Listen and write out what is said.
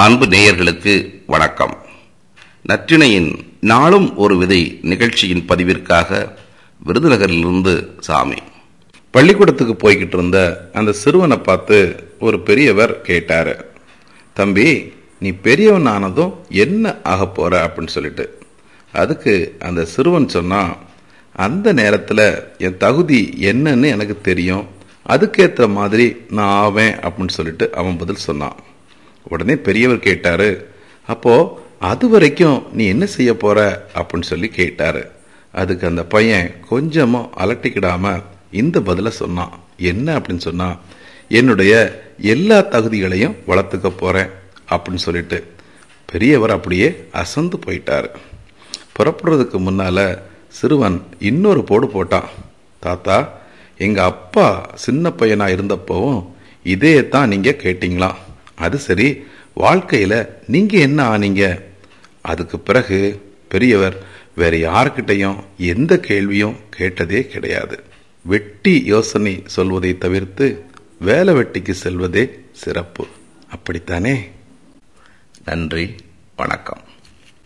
அன்பு நேயர்களுக்கு வணக்கம். நற்றிணையின் நாளும் ஒரு விதை நிகழ்ச்சியின் பதிவிற்காக விருதுநகரிலிருந்து சாமி. பள்ளிக்கூடத்துக்கு போய்கிட்டு இருந்த அந்த சிறுவனை பார்த்து ஒரு பெரியவர் கேட்டார் தம்பி நீ பெரியவன் ஆனதும் என்ன ஆக போகிற அப்படின்னு சொல்லிட்டு. அதுக்கு அந்த சிறுவன் சொன்னான் அந்த நேரத்தில் என் தகுதி என்னன்னு எனக்கு தெரியும். அதுக்கேற்ற மாதிரி நான் ஆவேன் அப்படின்னு சொல்லிட்டு அவன் பதில் சொன்னான். உடனே பெரியவர் கேட்டாரு அப்போ அது வரைக்கும் நீ என்ன செய்ய போற? அப்படின்னு சொல்லி கேட்டாரு. அதுக்கு அந்த பையன் கொஞ்சமும் அலட்டிக்கிடாம இந்த பதில சொன்னான். என்ன? அப்படின்னு சொன்னா என்னுடைய எல்லா தகுதிகளையும் வளர்த்துக்க போறேன் அப்படின்னு சொல்லிட்டு பெரியவர் அப்படியே அசந்து போயிட்டாரு. புறப்படுறதுக்கு முன்னால சிறுவன் இன்னொரு போடு போட்டான். தாத்தா எங்க அப்பா சின்ன பையனா இருந்தப்பவும் இதே தான் நீங்க கேட்டீங்களாம். அது சரி வாழ்க்கையில் நீங்கள் என்ன ஆனீங்க? அதுக்கு பிறகு பெரியவர் வேற யார்கிட்டையும் எந்த கேள்வியும் கேட்டதே கிடையாது. வெட்டி யோசனை சொல்வதை தவிர்த்து வேலை வெட்டிக்கு செல்வதே சிறப்பு. அப்படித்தானே? நன்றி வணக்கம்.